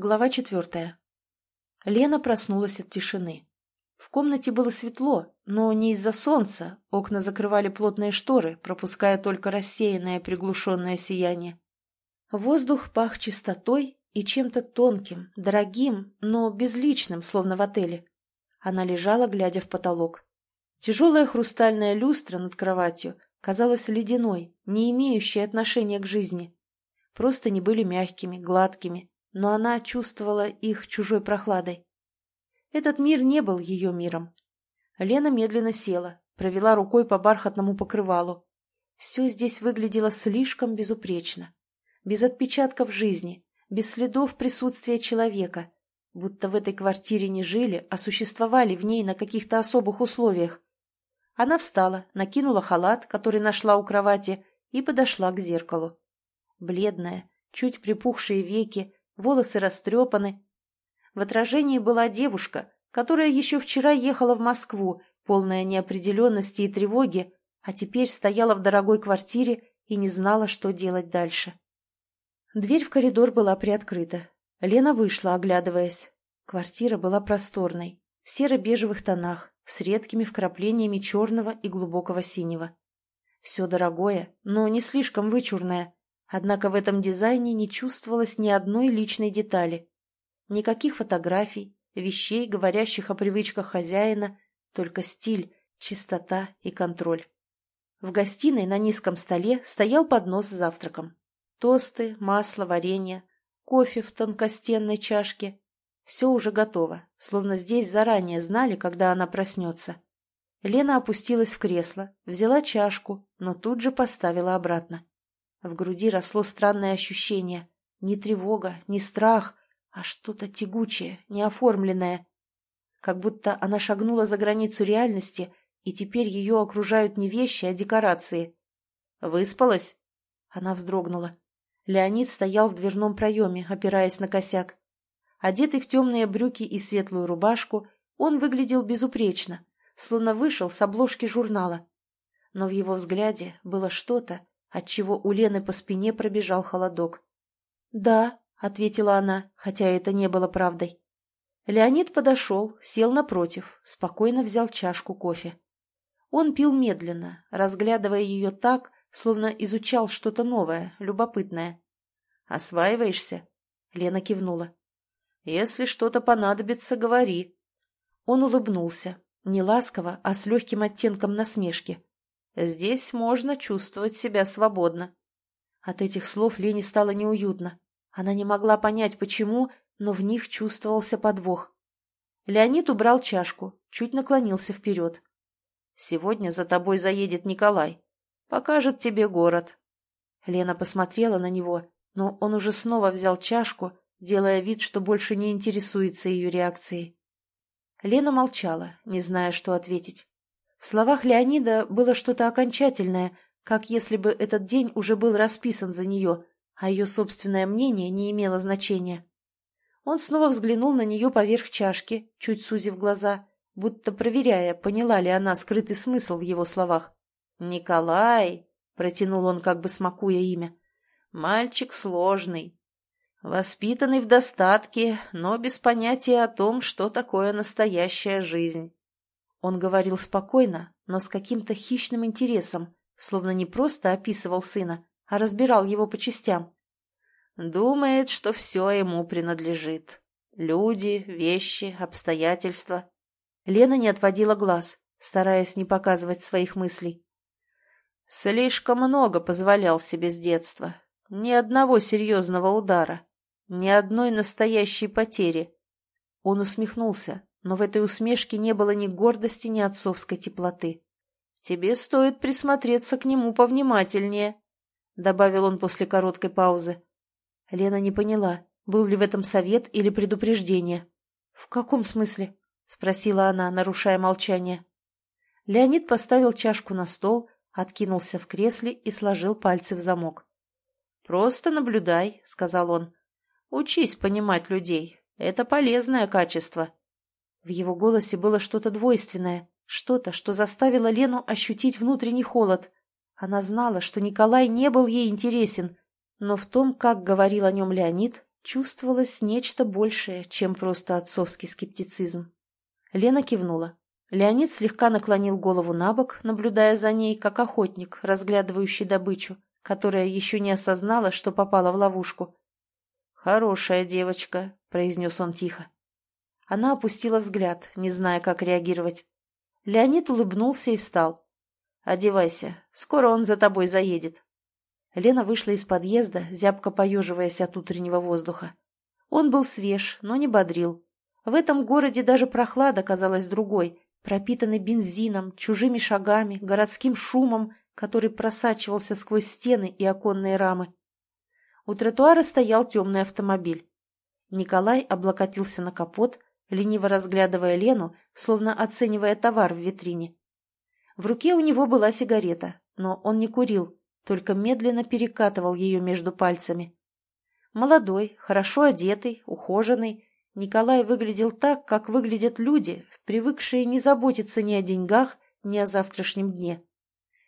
Глава четвертая. Лена проснулась от тишины. В комнате было светло, но не из-за солнца. Окна закрывали плотные шторы, пропуская только рассеянное приглушенное сияние. Воздух пах чистотой и чем-то тонким, дорогим, но безличным, словно в отеле. Она лежала, глядя в потолок. Тяжелая хрустальная люстра над кроватью казалась ледяной, не имеющей отношения к жизни. Просто не были мягкими, гладкими, но она чувствовала их чужой прохладой. Этот мир не был ее миром. Лена медленно села, провела рукой по бархатному покрывалу. Все здесь выглядело слишком безупречно. Без отпечатков жизни, без следов присутствия человека. Будто в этой квартире не жили, а существовали в ней на каких-то особых условиях. Она встала, накинула халат, который нашла у кровати, и подошла к зеркалу. Бледная, чуть припухшие веки, волосы растрепаны. В отражении была девушка, которая еще вчера ехала в Москву, полная неопределенности и тревоги, а теперь стояла в дорогой квартире и не знала, что делать дальше. Дверь в коридор была приоткрыта. Лена вышла, оглядываясь. Квартира была просторной, в серо-бежевых тонах, с редкими вкраплениями черного и глубокого синего. Все дорогое, но не слишком вычурное, Однако в этом дизайне не чувствовалось ни одной личной детали. Никаких фотографий, вещей, говорящих о привычках хозяина, только стиль, чистота и контроль. В гостиной на низком столе стоял поднос с завтраком. Тосты, масло, варенье, кофе в тонкостенной чашке. Все уже готово, словно здесь заранее знали, когда она проснется. Лена опустилась в кресло, взяла чашку, но тут же поставила обратно. В груди росло странное ощущение. Не тревога, не страх, а что-то тягучее, неоформленное. Как будто она шагнула за границу реальности, и теперь ее окружают не вещи, а декорации. «Выспалась?» Она вздрогнула. Леонид стоял в дверном проеме, опираясь на косяк. Одетый в темные брюки и светлую рубашку, он выглядел безупречно, словно вышел с обложки журнала. Но в его взгляде было что-то, отчего у Лены по спине пробежал холодок. «Да», — ответила она, хотя это не было правдой. Леонид подошел, сел напротив, спокойно взял чашку кофе. Он пил медленно, разглядывая ее так, словно изучал что-то новое, любопытное. «Осваиваешься?» — Лена кивнула. «Если что-то понадобится, говори». Он улыбнулся, не ласково, а с легким оттенком насмешки. Здесь можно чувствовать себя свободно. От этих слов Лене стало неуютно. Она не могла понять, почему, но в них чувствовался подвох. Леонид убрал чашку, чуть наклонился вперед. «Сегодня за тобой заедет Николай. Покажет тебе город». Лена посмотрела на него, но он уже снова взял чашку, делая вид, что больше не интересуется ее реакцией. Лена молчала, не зная, что ответить. В словах Леонида было что-то окончательное, как если бы этот день уже был расписан за нее, а ее собственное мнение не имело значения. Он снова взглянул на нее поверх чашки, чуть сузив глаза, будто проверяя, поняла ли она скрытый смысл в его словах. «Николай!» — протянул он, как бы смакуя имя. «Мальчик сложный, воспитанный в достатке, но без понятия о том, что такое настоящая жизнь. Он говорил спокойно, но с каким-то хищным интересом, словно не просто описывал сына, а разбирал его по частям. Думает, что все ему принадлежит. Люди, вещи, обстоятельства. Лена не отводила глаз, стараясь не показывать своих мыслей. Слишком много позволял себе с детства. Ни одного серьезного удара. Ни одной настоящей потери. Он усмехнулся, но в этой усмешке не было ни гордости, ни отцовской теплоты. «Тебе стоит присмотреться к нему повнимательнее», — добавил он после короткой паузы. Лена не поняла, был ли в этом совет или предупреждение. «В каком смысле?» — спросила она, нарушая молчание. Леонид поставил чашку на стол, откинулся в кресле и сложил пальцы в замок. «Просто наблюдай», — сказал он. «Учись понимать людей. Это полезное качество. В его голосе было что-то двойственное, что-то, что заставило Лену ощутить внутренний холод. Она знала, что Николай не был ей интересен, но в том, как говорил о нем Леонид, чувствовалось нечто большее, чем просто отцовский скептицизм. Лена кивнула. Леонид слегка наклонил голову на бок, наблюдая за ней, как охотник, разглядывающий добычу, которая еще не осознала, что попала в ловушку. «Хорошая девочка», — произнес он тихо. Она опустила взгляд, не зная, как реагировать. Леонид улыбнулся и встал. «Одевайся, скоро он за тобой заедет». Лена вышла из подъезда, зябко поеживаясь от утреннего воздуха. Он был свеж, но не бодрил. В этом городе даже прохлада казалась другой, пропитанной бензином, чужими шагами, городским шумом, который просачивался сквозь стены и оконные рамы. У тротуара стоял темный автомобиль. Николай облокотился на капот, лениво разглядывая Лену, словно оценивая товар в витрине. В руке у него была сигарета, но он не курил, только медленно перекатывал ее между пальцами. Молодой, хорошо одетый, ухоженный, Николай выглядел так, как выглядят люди, привыкшие не заботиться ни о деньгах, ни о завтрашнем дне.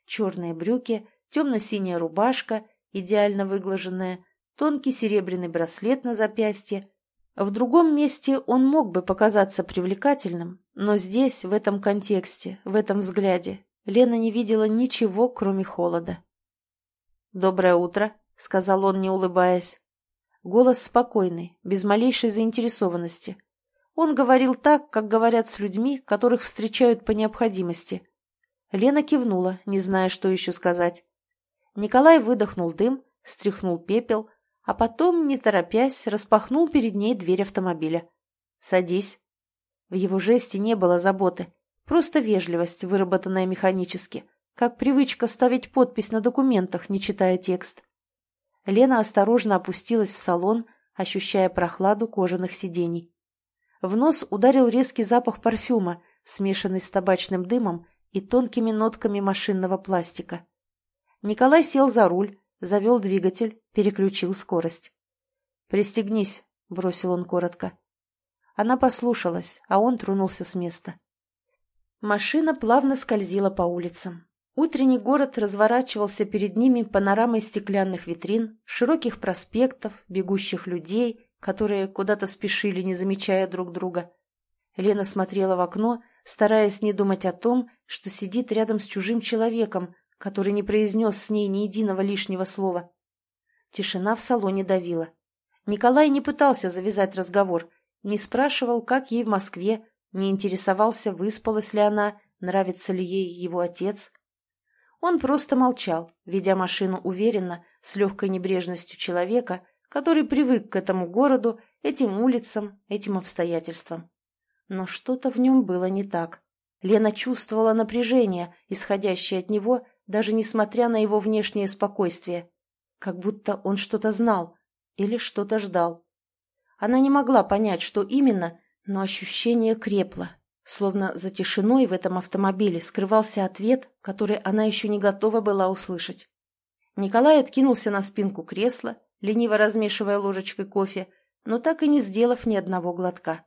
Черные брюки, темно-синяя рубашка, идеально выглаженная, тонкий серебряный браслет на запястье. В другом месте он мог бы показаться привлекательным, но здесь, в этом контексте, в этом взгляде, Лена не видела ничего, кроме холода. «Доброе утро», — сказал он, не улыбаясь. Голос спокойный, без малейшей заинтересованности. Он говорил так, как говорят с людьми, которых встречают по необходимости. Лена кивнула, не зная, что еще сказать. Николай выдохнул дым, стряхнул пепел, а потом, не торопясь, распахнул перед ней дверь автомобиля. «Садись». В его жесте не было заботы, просто вежливость, выработанная механически, как привычка ставить подпись на документах, не читая текст. Лена осторожно опустилась в салон, ощущая прохладу кожаных сидений. В нос ударил резкий запах парфюма, смешанный с табачным дымом и тонкими нотками машинного пластика. Николай сел за руль, завел двигатель, переключил скорость. «Пристегнись», — бросил он коротко. Она послушалась, а он тронулся с места. Машина плавно скользила по улицам. Утренний город разворачивался перед ними панорамой стеклянных витрин, широких проспектов, бегущих людей, которые куда-то спешили, не замечая друг друга. Лена смотрела в окно, стараясь не думать о том, что сидит рядом с чужим человеком, который не произнес с ней ни единого лишнего слова. Тишина в салоне давила. Николай не пытался завязать разговор, не спрашивал, как ей в Москве, не интересовался, выспалась ли она, нравится ли ей его отец. Он просто молчал, ведя машину уверенно, с легкой небрежностью человека, который привык к этому городу, этим улицам, этим обстоятельствам. Но что-то в нем было не так. Лена чувствовала напряжение, исходящее от него, даже несмотря на его внешнее спокойствие. Как будто он что-то знал или что-то ждал. Она не могла понять, что именно, но ощущение крепло, Словно за тишиной в этом автомобиле скрывался ответ, который она еще не готова была услышать. Николай откинулся на спинку кресла, лениво размешивая ложечкой кофе, но так и не сделав ни одного глотка.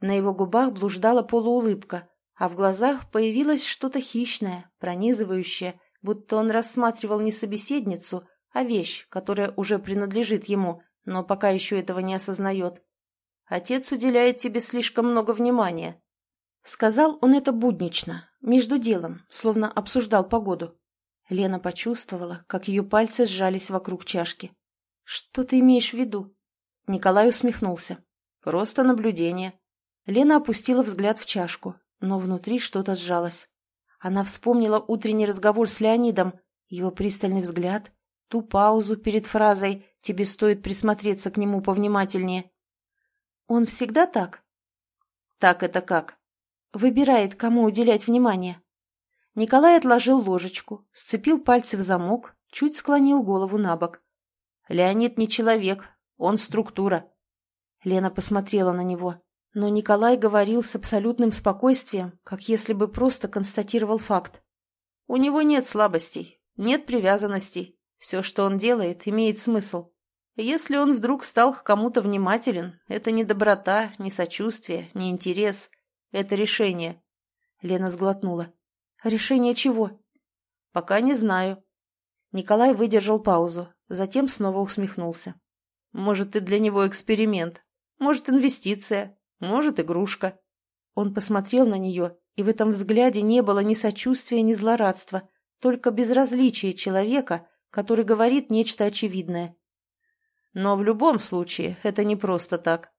На его губах блуждала полуулыбка, а в глазах появилось что-то хищное, пронизывающее, будто он рассматривал не собеседницу, а вещь, которая уже принадлежит ему, но пока еще этого не осознает. Отец уделяет тебе слишком много внимания, Сказал он это буднично, между делом, словно обсуждал погоду. Лена почувствовала, как ее пальцы сжались вокруг чашки. «Что ты имеешь в виду?» Николай усмехнулся. «Просто наблюдение». Лена опустила взгляд в чашку, но внутри что-то сжалось. Она вспомнила утренний разговор с Леонидом, его пристальный взгляд, ту паузу перед фразой «тебе стоит присмотреться к нему повнимательнее». «Он всегда так?» «Так это как?» Выбирает, кому уделять внимание. Николай отложил ложечку, сцепил пальцы в замок, чуть склонил голову на бок. «Леонид не человек, он структура». Лена посмотрела на него, но Николай говорил с абсолютным спокойствием, как если бы просто констатировал факт. «У него нет слабостей, нет привязанностей. Все, что он делает, имеет смысл. Если он вдруг стал к кому-то внимателен, это не доброта, не сочувствие, не интерес». Это решение. Лена сглотнула. Решение чего? Пока не знаю. Николай выдержал паузу, затем снова усмехнулся. Может, ты для него эксперимент. Может, инвестиция. Может, игрушка. Он посмотрел на нее, и в этом взгляде не было ни сочувствия, ни злорадства, только безразличие человека, который говорит нечто очевидное. Но в любом случае это не просто так.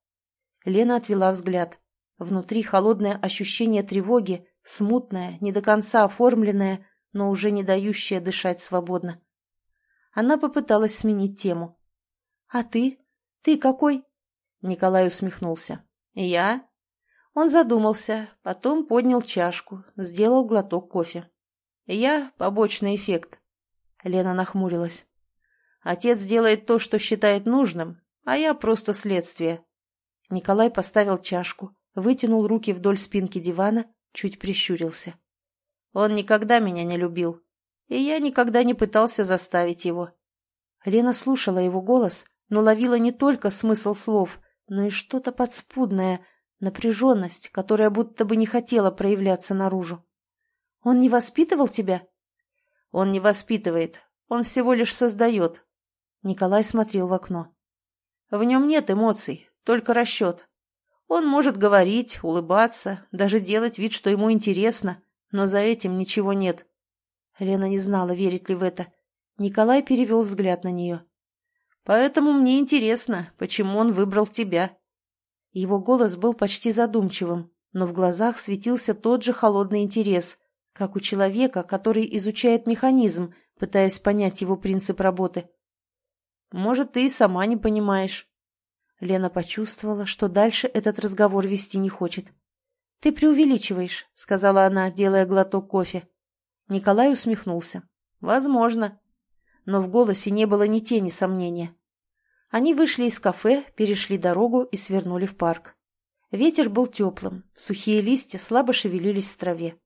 Лена отвела взгляд. Внутри холодное ощущение тревоги, смутное, не до конца оформленное, но уже не дающее дышать свободно. Она попыталась сменить тему. «А ты? Ты какой?» Николай усмехнулся. «Я?» Он задумался, потом поднял чашку, сделал глоток кофе. «Я — побочный эффект». Лена нахмурилась. «Отец делает то, что считает нужным, а я просто следствие». Николай поставил чашку, вытянул руки вдоль спинки дивана, чуть прищурился. Он никогда меня не любил, и я никогда не пытался заставить его. Лена слушала его голос, но ловила не только смысл слов, но и что-то подспудное, напряженность, которая будто бы не хотела проявляться наружу. «Он не воспитывал тебя?» «Он не воспитывает, он всего лишь создает». Николай смотрел в окно. «В нем нет эмоций, только расчет. Он может говорить, улыбаться, даже делать вид, что ему интересно, но за этим ничего нет. Лена не знала, верить ли в это. Николай перевел взгляд на нее. «Поэтому мне интересно, почему он выбрал тебя». Его голос был почти задумчивым, но в глазах светился тот же холодный интерес, как у человека, который изучает механизм, пытаясь понять его принцип работы. «Может, ты и сама не понимаешь». Лена почувствовала, что дальше этот разговор вести не хочет. «Ты преувеличиваешь», — сказала она, делая глоток кофе. Николай усмехнулся. «Возможно». Но в голосе не было ни тени сомнения. Они вышли из кафе, перешли дорогу и свернули в парк. Ветер был теплым, сухие листья слабо шевелились в траве.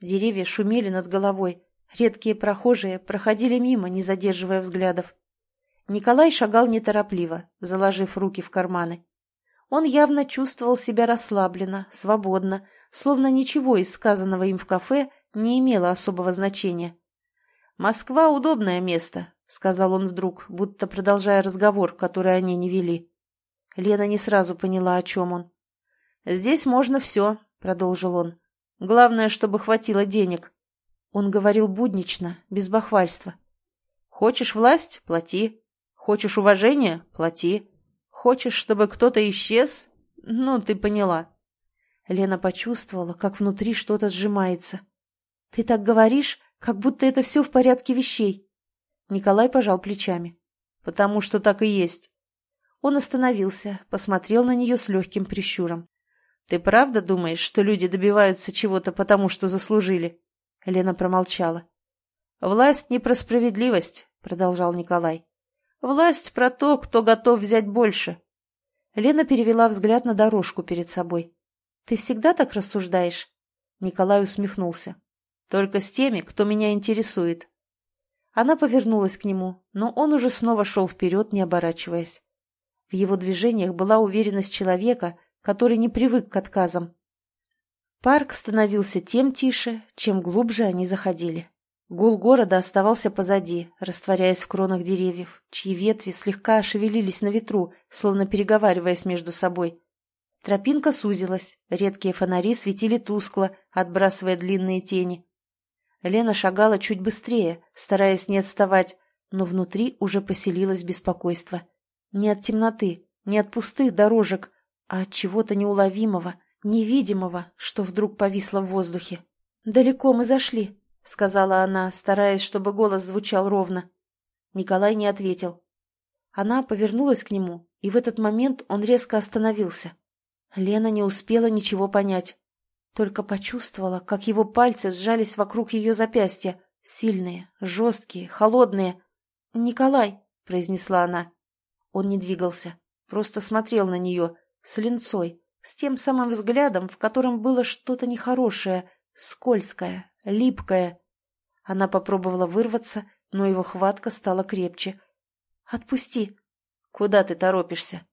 Деревья шумели над головой, редкие прохожие проходили мимо, не задерживая взглядов. Николай шагал неторопливо, заложив руки в карманы. Он явно чувствовал себя расслабленно, свободно, словно ничего из сказанного им в кафе не имело особого значения. «Москва — удобное место», — сказал он вдруг, будто продолжая разговор, который они не вели. Лена не сразу поняла, о чем он. «Здесь можно все», — продолжил он. «Главное, чтобы хватило денег». Он говорил буднично, без бахвальства. «Хочешь власть — плати. Хочешь уважения — плати. Хочешь, чтобы кто-то исчез? Ну, ты поняла. Лена почувствовала, как внутри что-то сжимается. Ты так говоришь, как будто это все в порядке вещей. Николай пожал плечами. Потому что так и есть. Он остановился, посмотрел на нее с легким прищуром. «Ты правда думаешь, что люди добиваются чего-то потому, что заслужили?» Лена промолчала. «Власть не про справедливость», — продолжал Николай. Власть про то, кто готов взять больше. Лена перевела взгляд на дорожку перед собой. «Ты всегда так рассуждаешь?» Николай усмехнулся. «Только с теми, кто меня интересует». Она повернулась к нему, но он уже снова шел вперед, не оборачиваясь. В его движениях была уверенность человека, который не привык к отказам. Парк становился тем тише, чем глубже они заходили. Гул города оставался позади, растворяясь в кронах деревьев, чьи ветви слегка шевелились на ветру, словно переговариваясь между собой. Тропинка сузилась, редкие фонари светили тускло, отбрасывая длинные тени. Лена шагала чуть быстрее, стараясь не отставать, но внутри уже поселилось беспокойство. Не от темноты, не от пустых дорожек, а от чего-то неуловимого, невидимого, что вдруг повисло в воздухе. «Далеко мы зашли», — сказала она, стараясь, чтобы голос звучал ровно. Николай не ответил. Она повернулась к нему, и в этот момент он резко остановился. Лена не успела ничего понять. Только почувствовала, как его пальцы сжались вокруг ее запястья, сильные, жесткие, холодные. «Николай!» — произнесла она. Он не двигался, просто смотрел на нее, с линцой, с тем самым взглядом, в котором было что-то нехорошее, скользкое, липкое. Она попробовала вырваться, но его хватка стала крепче. «Отпусти!» «Куда ты торопишься?»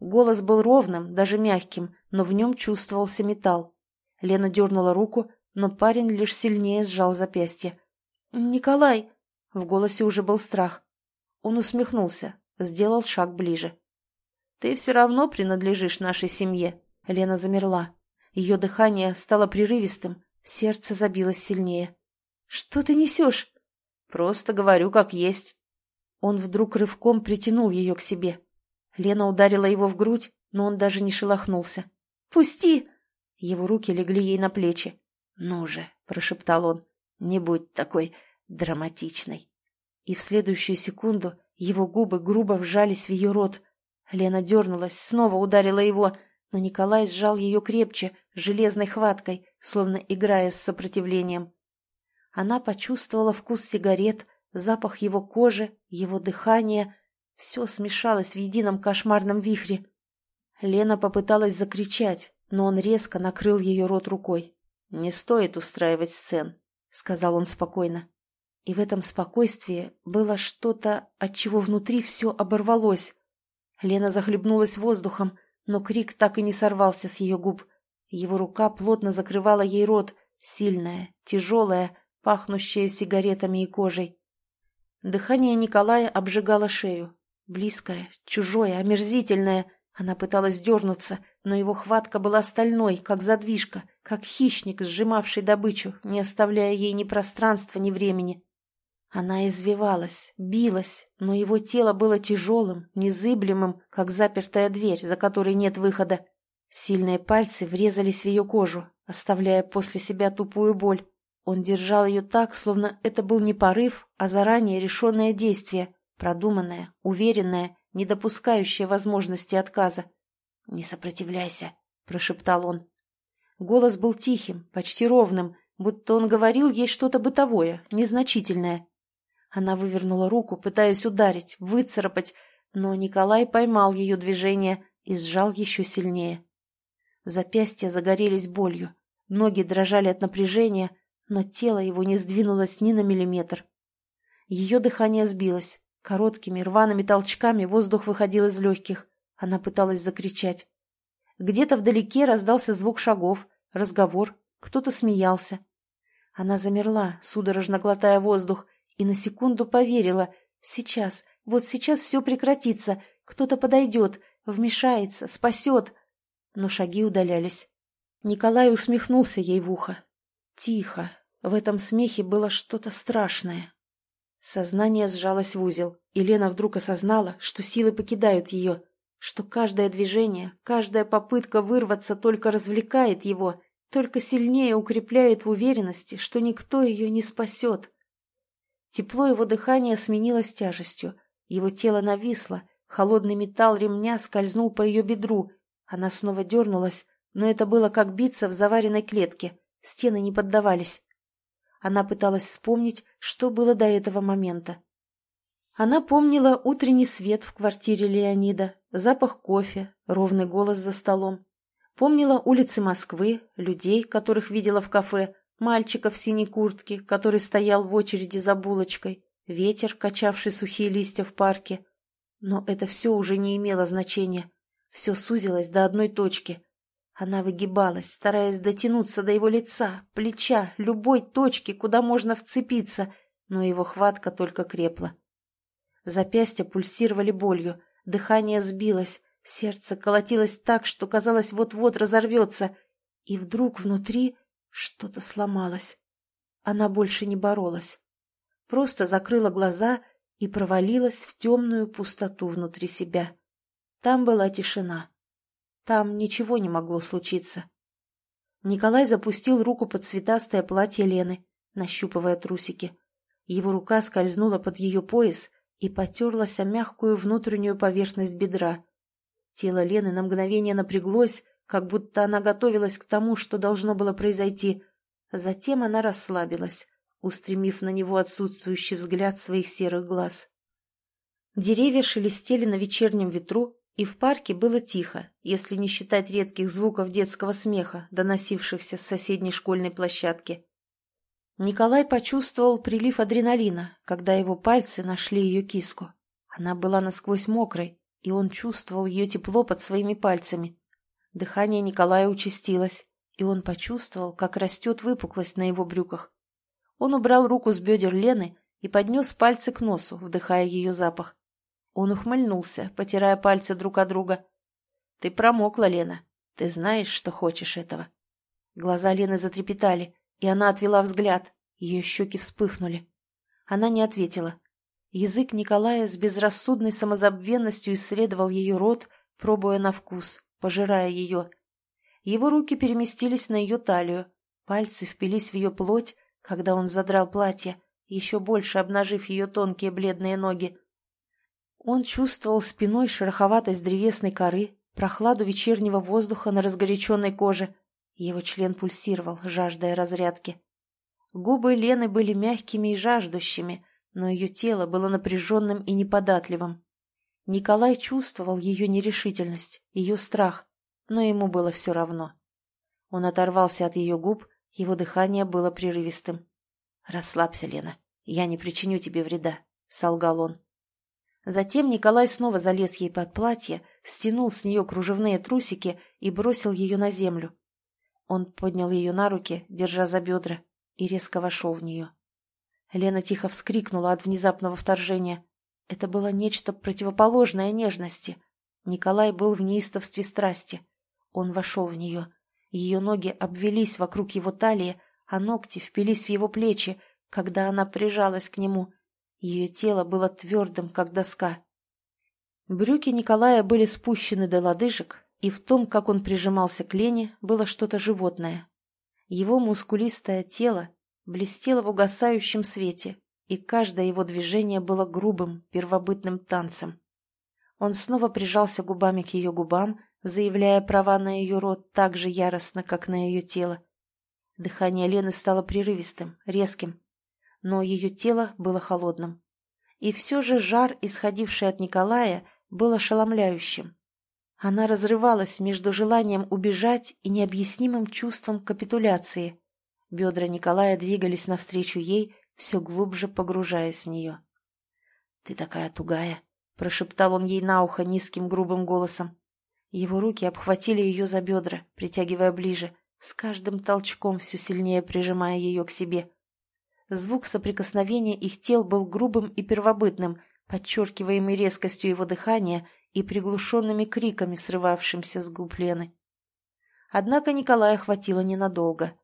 Голос был ровным, даже мягким, но в нем чувствовался металл. Лена дернула руку, но парень лишь сильнее сжал запястье. «Николай!» В голосе уже был страх. Он усмехнулся, сделал шаг ближе. Ты все равно принадлежишь нашей семье». Лена замерла. Ее дыхание стало прерывистым, сердце забилось сильнее. «Что ты несешь?» «Просто говорю, как есть». Он вдруг рывком притянул ее к себе. Лена ударила его в грудь, но он даже не шелохнулся. «Пусти!» Его руки легли ей на плечи. «Ну же», — прошептал он, — «не будь такой драматичной». И в следующую секунду его губы грубо вжались в ее рот. Лена дернулась, снова ударила его, но Николай сжал ее крепче, железной хваткой, словно играя с сопротивлением. Она почувствовала вкус сигарет, запах его кожи, его дыхания. Все смешалось в едином кошмарном вихре. Лена попыталась закричать, но он резко накрыл ее рот рукой. «Не стоит устраивать сцен», — сказал он спокойно. И в этом спокойствии было что-то, от чего внутри все оборвалось. Лена захлебнулась воздухом, но крик так и не сорвался с ее губ. Его рука плотно закрывала ей рот, сильная, тяжелая, пахнущая сигаретами и кожей. Дыхание Николая обжигало шею. Близкое, чужое, омерзительное. Она пыталась дернуться, но его хватка была стальной, как задвижка, как хищник, сжимавший добычу, не оставляя ей ни пространства, ни времени. Она извивалась, билась, но его тело было тяжелым, незыблемым, как запертая дверь, за которой нет выхода. Сильные пальцы врезались в ее кожу, оставляя после себя тупую боль. Он держал ее так, словно это был не порыв, а заранее решенное действие, продуманное, уверенное, не допускающее возможности отказа. «Не сопротивляйся», — прошептал он. Голос был тихим, почти ровным, будто он говорил ей что-то бытовое, незначительное. Она вывернула руку, пытаясь ударить, выцарапать, но Николай поймал ее движение и сжал еще сильнее. Запястья загорелись болью, ноги дрожали от напряжения, но тело его не сдвинулось ни на миллиметр. Ее дыхание сбилось, короткими рваными толчками воздух выходил из легких. Она пыталась закричать. Где-то вдалеке раздался звук шагов, разговор, кто-то смеялся. Она замерла, судорожно глотая воздух, и на секунду поверила. Сейчас, вот сейчас все прекратится, кто-то подойдет, вмешается, спасет. Но шаги удалялись. Николай усмехнулся ей в ухо. Тихо. В этом смехе было что-то страшное. Сознание сжалось в узел, и Лена вдруг осознала, что силы покидают ее, что каждое движение, каждая попытка вырваться только развлекает его, только сильнее укрепляет в уверенности, что никто ее не спасет. Тепло его дыхания сменилось тяжестью. Его тело нависло, холодный металл ремня скользнул по ее бедру. Она снова дернулась, но это было как биться в заваренной клетке. Стены не поддавались. Она пыталась вспомнить, что было до этого момента. Она помнила утренний свет в квартире Леонида, запах кофе, ровный голос за столом. Помнила улицы Москвы, людей, которых видела в кафе, мальчика в синей куртке, который стоял в очереди за булочкой, ветер, качавший сухие листья в парке. Но это все уже не имело значения. Все сузилось до одной точки. Она выгибалась, стараясь дотянуться до его лица, плеча, любой точки, куда можно вцепиться, но его хватка только крепла. Запястья пульсировали болью, дыхание сбилось, сердце колотилось так, что казалось вот-вот разорвется, и вдруг внутри что-то сломалось. Она больше не боролась. Просто закрыла глаза и провалилась в темную пустоту внутри себя. Там была тишина. Там ничего не могло случиться. Николай запустил руку под цветастое платье Лены, нащупывая трусики. Его рука скользнула под ее пояс и потерлась о мягкую внутреннюю поверхность бедра. Тело Лены на мгновение напряглось, как будто она готовилась к тому, что должно было произойти. Затем она расслабилась, устремив на него отсутствующий взгляд своих серых глаз. Деревья шелестели на вечернем ветру, и в парке было тихо, если не считать редких звуков детского смеха, доносившихся с соседней школьной площадки. Николай почувствовал прилив адреналина, когда его пальцы нашли ее киску. Она была насквозь мокрой, и он чувствовал ее тепло под своими пальцами. Дыхание Николая участилось, и он почувствовал, как растет выпуклость на его брюках. Он убрал руку с бедер Лены и поднес пальцы к носу, вдыхая ее запах. Он ухмыльнулся, потирая пальцы друг от друга. Ты промокла, Лена. Ты знаешь, что хочешь этого. Глаза Лены затрепетали, и она отвела взгляд. Ее щеки вспыхнули. Она не ответила. Язык Николая с безрассудной самозабвенностью исследовал ее рот, пробуя на вкус, пожирая ее. Его руки переместились на ее талию, пальцы впились в ее плоть, когда он задрал платье, еще больше обнажив ее тонкие бледные ноги. Он чувствовал спиной шероховатость древесной коры, прохладу вечернего воздуха на разгоряченной коже. Его член пульсировал, жаждая разрядки. Губы Лены были мягкими и жаждущими, но ее тело было напряженным и неподатливым. Николай чувствовал ее нерешительность, ее страх, но ему было все равно. Он оторвался от ее губ, его дыхание было прерывистым. «Расслабься, Лена, я не причиню тебе вреда», — солгал он. Затем Николай снова залез ей под платье, стянул с нее кружевные трусики и бросил ее на землю. Он поднял ее на руки, держа за бедра, и резко вошел в нее. Лена тихо вскрикнула от внезапного вторжения. Это было нечто противоположное нежности. Николай был в неистовстве страсти. Он вошел в нее. Ее ноги обвелись вокруг его талии, а ногти впились в его плечи, когда она прижалась к нему. Ее тело было твердым, как доска. Брюки Николая были спущены до лодыжек, и в том, как он прижимался к Лене, было что-то животное. Его мускулистое тело блестело в угасающем свете, и каждое его движение было грубым, первобытным танцем. Он снова прижался губами к ее губам, заявляя права на ее рот так же яростно, как на ее тело. Дыхание Лены стало прерывистым, резким, но ее тело было холодным. И все же жар, исходивший от Николая, был ошеломляющим. Она разрывалась между желанием убежать и необъяснимым чувством капитуляции. Бедра Николая двигались навстречу ей, все глубже погружаясь в нее. «Ты такая тугая», — прошептал он ей на ухо низким грубым голосом. Его руки обхватили ее за бедра, притягивая ближе, с каждым толчком все сильнее прижимая ее к себе. Звук соприкосновения их тел был грубым и первобытным, подчеркиваемый резкостью его дыхания и приглушенными криками, срывавшимся с губ Лены. Однако Николая хватило ненадолго.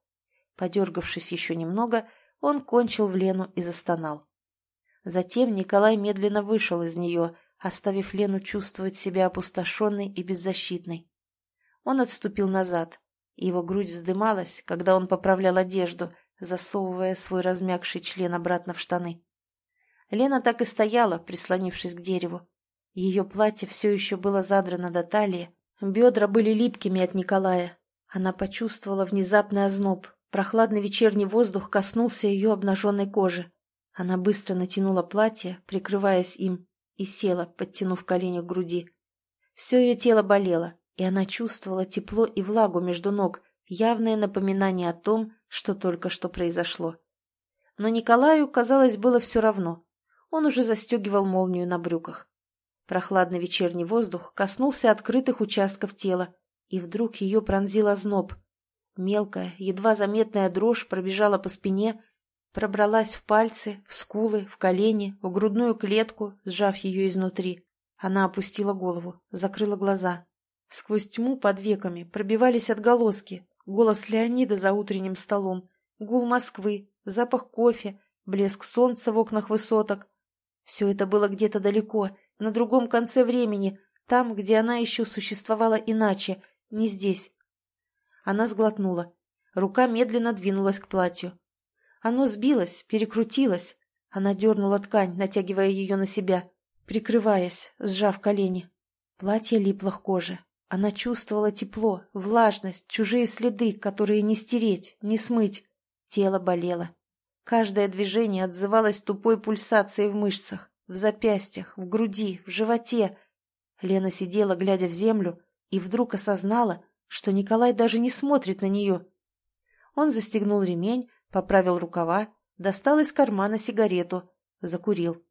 Подергавшись еще немного, он кончил в Лену и застонал. Затем Николай медленно вышел из нее, оставив Лену чувствовать себя опустошенной и беззащитной. Он отступил назад. Его грудь вздымалась, когда он поправлял одежду, засовывая свой размягший член обратно в штаны. Лена так и стояла, прислонившись к дереву. Ее платье все еще было задрано до талии, бедра были липкими от Николая. Она почувствовала внезапный озноб, прохладный вечерний воздух коснулся ее обнаженной кожи. Она быстро натянула платье, прикрываясь им, и села, подтянув колени к груди. Все ее тело болело, и она чувствовала тепло и влагу между ног, явное напоминание о том, что только что произошло. Но Николаю, казалось, было все равно. Он уже застегивал молнию на брюках. Прохладный вечерний воздух коснулся открытых участков тела, и вдруг ее пронзил озноб. Мелкая, едва заметная дрожь пробежала по спине, Пробралась в пальцы, в скулы, в колени, в грудную клетку, сжав ее изнутри. Она опустила голову, закрыла глаза. Сквозь тьму под веками пробивались отголоски. Голос Леонида за утренним столом, гул Москвы, запах кофе, блеск солнца в окнах высоток. Все это было где-то далеко, на другом конце времени, там, где она еще существовала иначе, не здесь. Она сглотнула. Рука медленно двинулась к платью. Оно сбилось, перекрутилось. Она дернула ткань, натягивая ее на себя, прикрываясь, сжав колени. Платье липло к коже. Она чувствовала тепло, влажность, чужие следы, которые не стереть, не смыть. Тело болело. Каждое движение отзывалось тупой пульсацией в мышцах, в запястьях, в груди, в животе. Лена сидела, глядя в землю, и вдруг осознала, что Николай даже не смотрит на нее. Он застегнул ремень, поправил рукава, достал из кармана сигарету, закурил.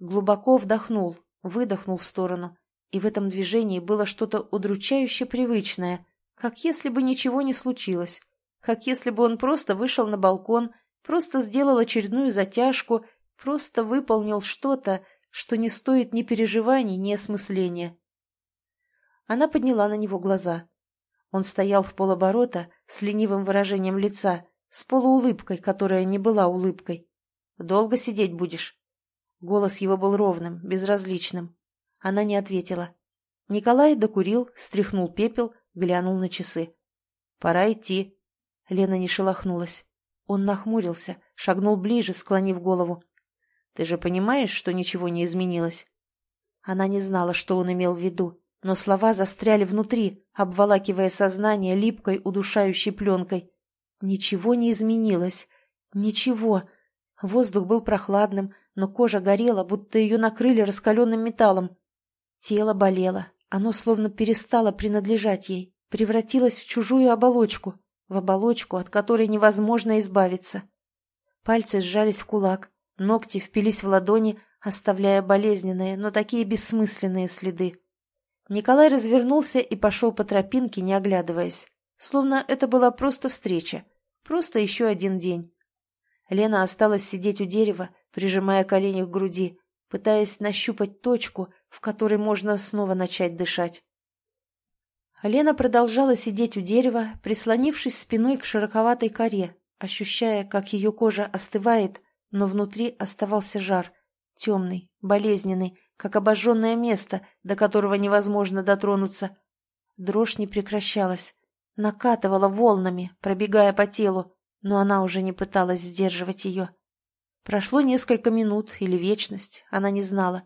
Глубоко вдохнул, выдохнул в сторону, и в этом движении было что-то удручающе привычное, как если бы ничего не случилось, как если бы он просто вышел на балкон, просто сделал очередную затяжку, просто выполнил что-то, что не стоит ни переживаний, ни осмысления. Она подняла на него глаза. Он стоял в полоборота с ленивым выражением лица, с полуулыбкой, которая не была улыбкой. «Долго сидеть будешь?» Голос его был ровным, безразличным. Она не ответила. Николай докурил, стряхнул пепел, глянул на часы. «Пора идти». Лена не шелохнулась. Он нахмурился, шагнул ближе, склонив голову. «Ты же понимаешь, что ничего не изменилось?» Она не знала, что он имел в виду, но слова застряли внутри, обволакивая сознание липкой, удушающей пленкой. Ничего не изменилось. Ничего. Воздух был прохладным, но кожа горела, будто ее накрыли раскаленным металлом. Тело болело. Оно словно перестало принадлежать ей, превратилось в чужую оболочку, в оболочку, от которой невозможно избавиться. Пальцы сжались в кулак, ногти впились в ладони, оставляя болезненные, но такие бессмысленные следы. Николай развернулся и пошел по тропинке, не оглядываясь, словно это была просто встреча, просто еще один день. Лена осталась сидеть у дерева, прижимая колени к груди, пытаясь нащупать точку, в которой можно снова начать дышать. Лена продолжала сидеть у дерева, прислонившись спиной к широковатой коре, ощущая, как ее кожа остывает, но внутри оставался жар, темный, болезненный, как обожженное место, до которого невозможно дотронуться. Дрожь не прекращалась, накатывала волнами, пробегая по телу, но она уже не пыталась сдерживать ее. Прошло несколько минут или вечность, она не знала.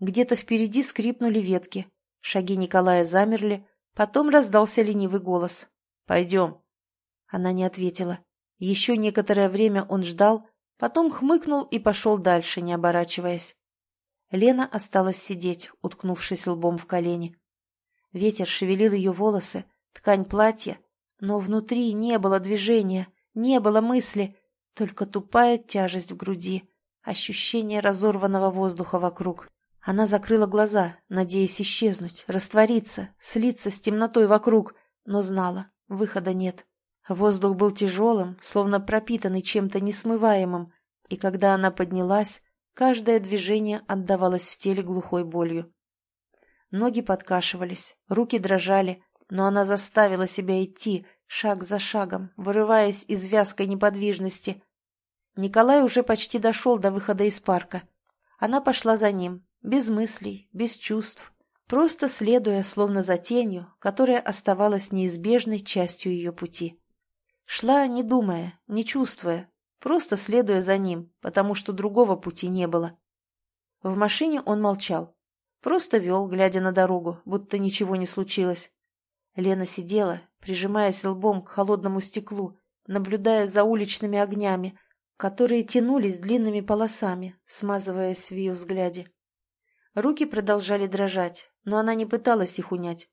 Где-то впереди скрипнули ветки, шаги Николая замерли, Потом раздался ленивый голос. «Пойдем». Она не ответила. Еще некоторое время он ждал, потом хмыкнул и пошел дальше, не оборачиваясь. Лена осталась сидеть, уткнувшись лбом в колени. Ветер шевелил ее волосы, ткань платья, но внутри не было движения, не было мысли, только тупая тяжесть в груди, ощущение разорванного воздуха вокруг. Она закрыла глаза, надеясь исчезнуть, раствориться, слиться с темнотой вокруг, но знала, выхода нет. Воздух был тяжелым, словно пропитанный чем-то несмываемым, и когда она поднялась, каждое движение отдавалось в теле глухой болью. Ноги подкашивались, руки дрожали, но она заставила себя идти, шаг за шагом, вырываясь из вязкой неподвижности. Николай уже почти дошел до выхода из парка. Она пошла за ним, без мыслей, без чувств, просто следуя словно за тенью, которая оставалась неизбежной частью ее пути. Шла, не думая, не чувствуя, просто следуя за ним, потому что другого пути не было. В машине он молчал, просто вел, глядя на дорогу, будто ничего не случилось. Лена сидела, прижимаясь лбом к холодному стеклу, наблюдая за уличными огнями, которые тянулись длинными полосами, смазываясь в ее взгляде. Руки продолжали дрожать, но она не пыталась их унять.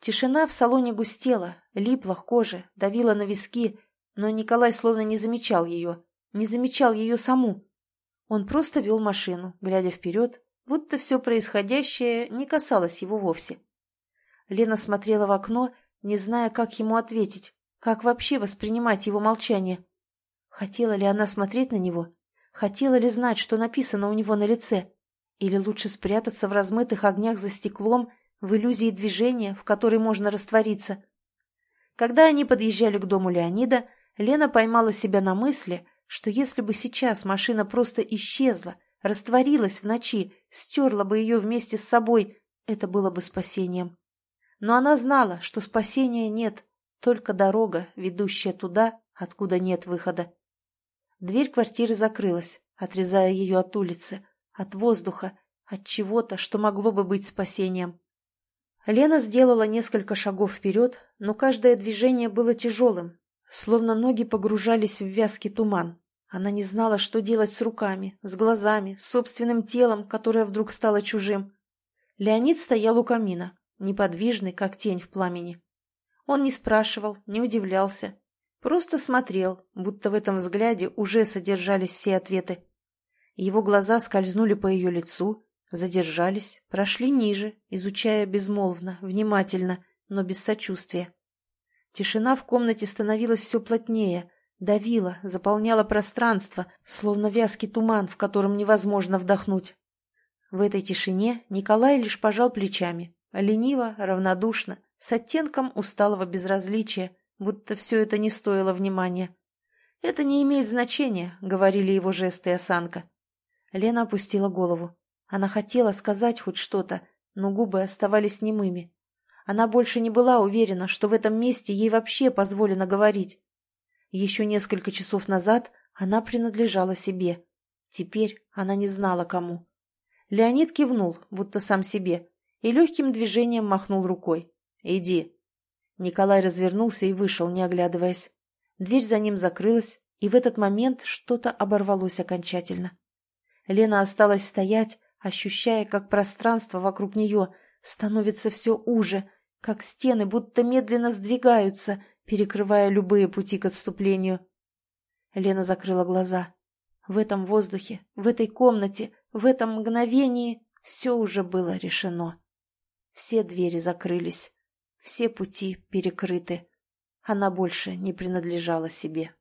Тишина в салоне густела, липла к коже, давила на виски, но Николай словно не замечал ее, не замечал ее саму. Он просто вел машину, глядя вперед, будто все происходящее не касалось его вовсе. Лена смотрела в окно, не зная, как ему ответить, как вообще воспринимать его молчание. Хотела ли она смотреть на него? Хотела ли знать, что написано у него на лице? Или лучше спрятаться в размытых огнях за стеклом, в иллюзии движения, в которой можно раствориться? Когда они подъезжали к дому Леонида, Лена поймала себя на мысли, что если бы сейчас машина просто исчезла, растворилась в ночи, стерла бы ее вместе с собой, это было бы спасением. Но она знала, что спасения нет, только дорога, ведущая туда, откуда нет выхода. Дверь квартиры закрылась, отрезая ее от улицы, от воздуха, от чего-то, что могло бы быть спасением. Лена сделала несколько шагов вперед, но каждое движение было тяжелым, словно ноги погружались в вязкий туман. Она не знала, что делать с руками, с глазами, с собственным телом, которое вдруг стало чужим. Леонид стоял у камина, неподвижный, как тень в пламени. Он не спрашивал, не удивлялся, просто смотрел, будто в этом взгляде уже содержались все ответы. Его глаза скользнули по ее лицу, задержались, прошли ниже, изучая безмолвно, внимательно, но без сочувствия. Тишина в комнате становилась все плотнее, давила, заполняла пространство, словно вязкий туман, в котором невозможно вдохнуть. В этой тишине Николай лишь пожал плечами, Лениво, равнодушно, с оттенком усталого безразличия, будто все это не стоило внимания. «Это не имеет значения», — говорили его жесты и осанка. Лена опустила голову. Она хотела сказать хоть что-то, но губы оставались немыми. Она больше не была уверена, что в этом месте ей вообще позволено говорить. Еще несколько часов назад она принадлежала себе. Теперь она не знала, кому. Леонид кивнул, будто сам себе, и легким движением махнул рукой. «Иди». Николай развернулся и вышел, не оглядываясь. Дверь за ним закрылась, и в этот момент что-то оборвалось окончательно. Лена осталась стоять, ощущая, как пространство вокруг нее становится все уже, как стены будто медленно сдвигаются, перекрывая любые пути к отступлению. Лена закрыла глаза. В этом воздухе, в этой комнате, в этом мгновении все уже было решено. Все двери закрылись, все пути перекрыты. Она больше не принадлежала себе.